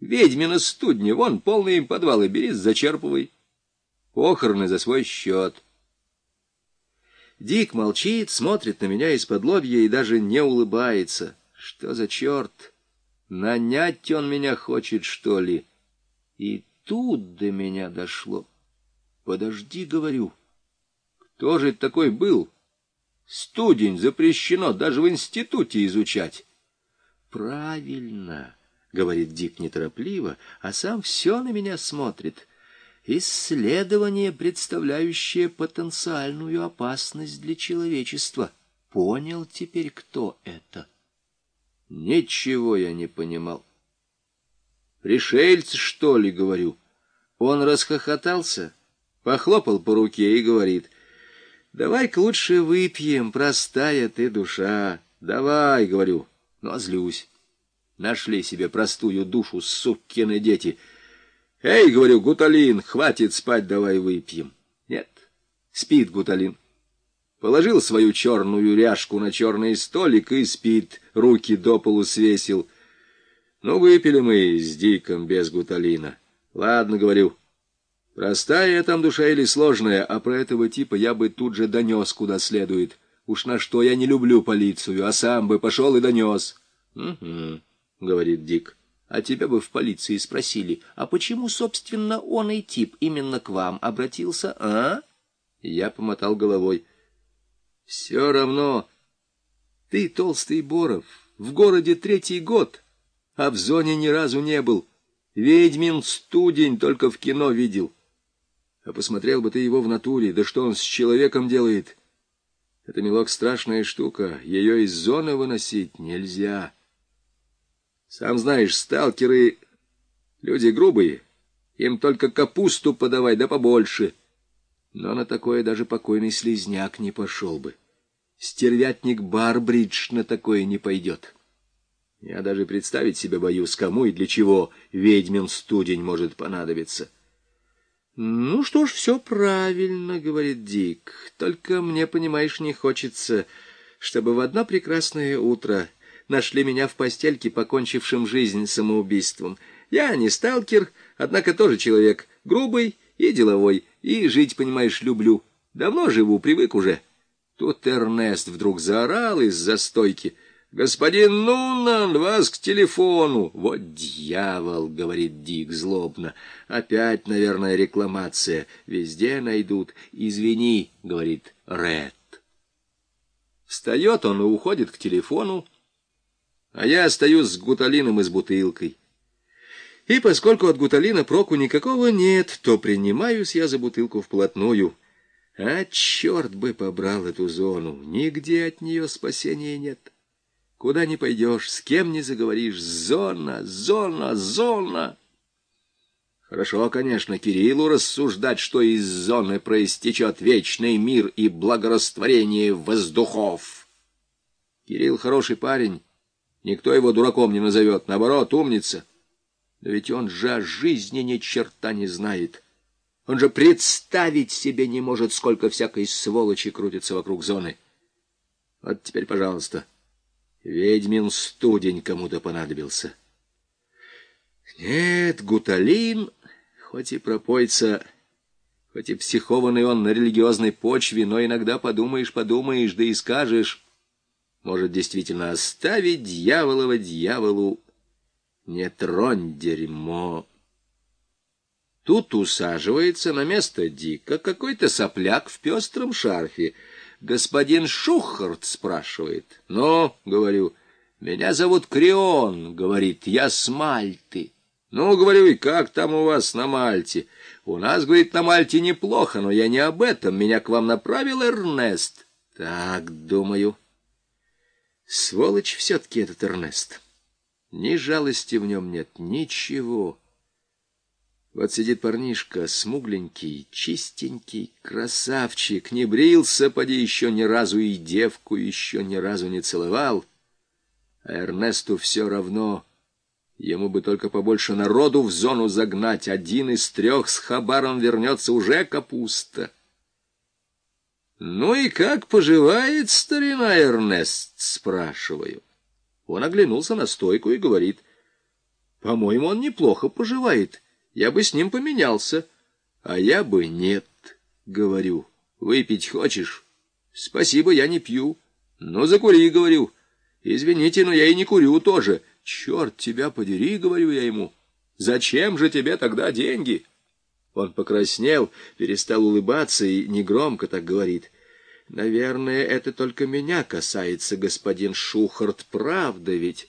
Ведьмина студня, вон полные им подвалы, бери, зачерпывай. Похороны за свой счет. Дик молчит, смотрит на меня из-под лобья и даже не улыбается. Что за черт? Нанять он меня хочет, что ли? И тут до меня дошло. Подожди, говорю. Кто же это такой был? Студень запрещено даже в институте изучать. Правильно, говорит Дик неторопливо, а сам все на меня смотрит. Исследование, представляющее потенциальную опасность для человечества. Понял теперь, кто это? Ничего я не понимал. Пришельцы, что ли, говорю? Он расхохотался, похлопал по руке и говорит, «Давай-ка лучше выпьем, простая ты душа. Давай, — говорю, — но злюсь. Нашли себе простую душу, сукины дети. Эй, — говорю, — Гуталин, хватит спать, давай выпьем. Нет, спит Гуталин. Положил свою черную ряжку на черный столик и спит, руки до полу свесил. Ну, выпили мы с Диком без Гуталина. Ладно, говорю, — Простая там душа или сложная, а про этого типа я бы тут же донес куда следует. Уж на что я не люблю полицию, а сам бы пошел и донес. — Угу, — говорит Дик. — А тебя бы в полиции спросили, а почему, собственно, он и тип именно к вам обратился, а? Я помотал головой. — Все равно. Ты, толстый Боров, в городе третий год, а в зоне ни разу не был. Ведьмин студень только в кино видел. А посмотрел бы ты его в натуре, да что он с человеком делает? Это, милок, страшная штука, ее из зоны выносить нельзя. Сам знаешь, сталкеры — люди грубые, им только капусту подавай, да побольше. Но на такое даже покойный слезняк не пошел бы. Стервятник Барбридж на такое не пойдет. Я даже представить себе боюсь, кому и для чего ведьмин студень может понадобиться. «Ну что ж, все правильно», — говорит Дик. «Только мне, понимаешь, не хочется, чтобы в одно прекрасное утро нашли меня в постельке, покончившим жизнь самоубийством. Я не сталкер, однако тоже человек грубый и деловой, и жить, понимаешь, люблю. Давно живу, привык уже». Тут Эрнест вдруг заорал из-за стойки — «Господин Нунан, вас к телефону!» «Вот дьявол!» — говорит Дик злобно. «Опять, наверное, рекламация. Везде найдут. Извини!» — говорит Ред. Встает он и уходит к телефону, а я остаюсь с гуталином и с бутылкой. И поскольку от гуталина проку никакого нет, то принимаюсь я за бутылку вплотную. А черт бы побрал эту зону, нигде от нее спасения нет. Куда не пойдешь, с кем не заговоришь, зона, зона, зона. Хорошо, конечно, Кириллу рассуждать, что из зоны проистечет вечный мир и благорастворение воздухов. Кирилл хороший парень, никто его дураком не назовет, наоборот, умница. Но ведь он же о жизни ни черта не знает. Он же представить себе не может, сколько всякой сволочи крутится вокруг зоны. Вот теперь, пожалуйста, — Ведьмин студень кому-то понадобился. Нет, гуталин, хоть и пропойца, хоть и психованный он на религиозной почве, но иногда подумаешь, подумаешь, да и скажешь, может действительно оставить дьяволова дьяволу, не тронь дерьмо. Тут усаживается на место Дика какой-то сопляк в пестром шарфе — господин Шухарт спрашивает. Ну, говорю, меня зовут Крион, говорит, я с Мальты. Ну, говорю, и как там у вас на Мальте? У нас, говорит, на Мальте неплохо, но я не об этом. Меня к вам направил Эрнест. Так, думаю. Сволочь все-таки этот Эрнест. Ни жалости в нем нет, ничего. Вот сидит парнишка, смугленький, чистенький, красавчик, не брился, поди еще ни разу и девку еще ни разу не целовал. А Эрнесту все равно, ему бы только побольше народу в зону загнать, один из трех с хабаром вернется уже капуста. «Ну и как поживает старина Эрнест?» — спрашиваю. Он оглянулся на стойку и говорит — По-моему, он неплохо поживает. Я бы с ним поменялся. А я бы нет, говорю. Выпить хочешь? Спасибо, я не пью. Ну, закури, говорю. Извините, но я и не курю тоже. Черт тебя подери, говорю я ему. Зачем же тебе тогда деньги? Он покраснел, перестал улыбаться и негромко так говорит. Наверное, это только меня касается, господин Шухарт, правда ведь?